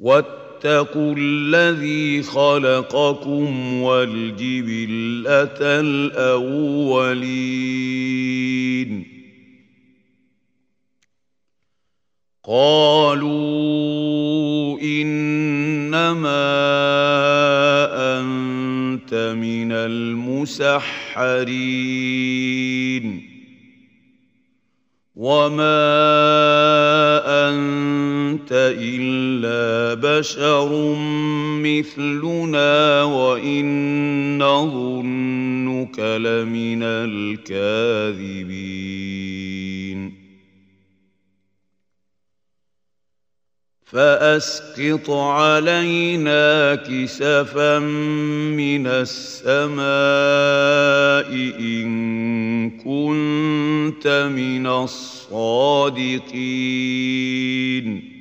واتقوا الذي خلقكم والجبلة الأولين. قالوا إنما أنت من المسحرين. وما أنت إلا بشر مثلنا وإن نظنك لمن الكاذبين. فأسقط علينا كسفا من السماء إن كنت من الصادقين.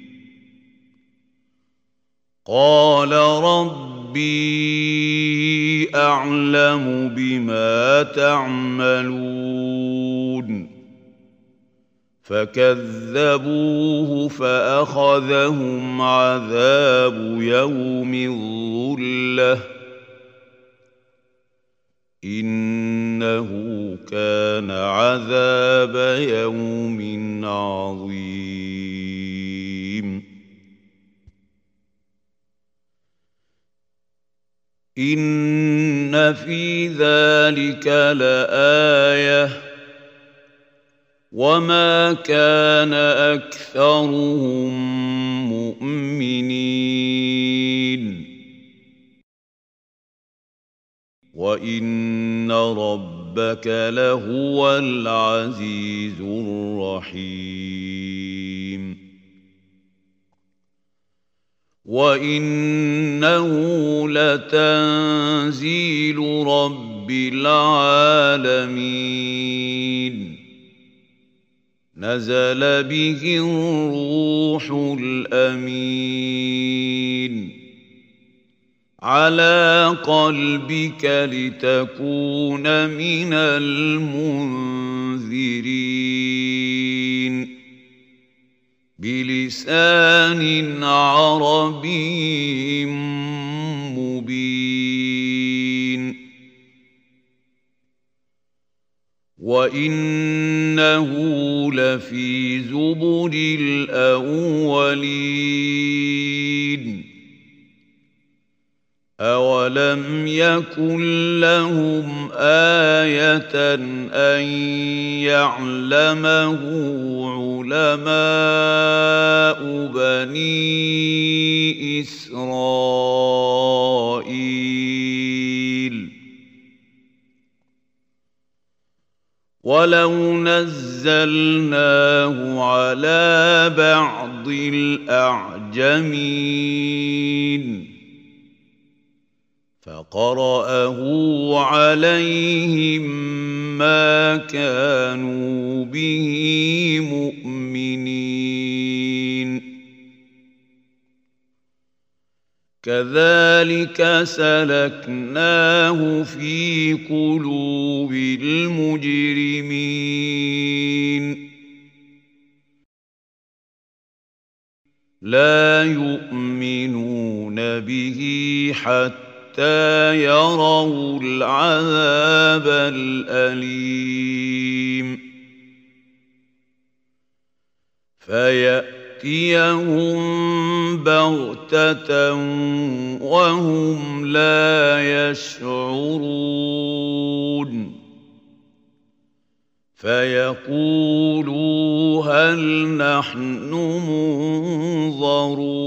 قال ربي أعلم بما تعملون. فكذبوه فأخذهم عذاب يوم الظلة. إنه كان عذاب يوم عظيم. إن في ذلك لآيةٌ وما كان اكثرهم مؤمنين وان ربك لهو العزيز الرحيم وانه لتنزيل رب العالمين نزل به الروح الامين على قلبك لتكون من المنذرين بلسان عربي مبين. وإنه لفي زبر الأولين. اولم يكن لهم إيه ان يعلمه علماء بني اسرائيل ولو نزلناه على بعض الاعجمين فقرأه عليهم ما كانوا به مؤمنين. كذلك سلكناه في قلوب المجرمين. لا يؤمنون به حتى يروا العذاب الأليم. فيأتي تأتيهم بغتة وهم لا يشعرون. فيقولوا هل نحن منظرون.